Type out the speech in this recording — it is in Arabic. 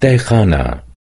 tejchana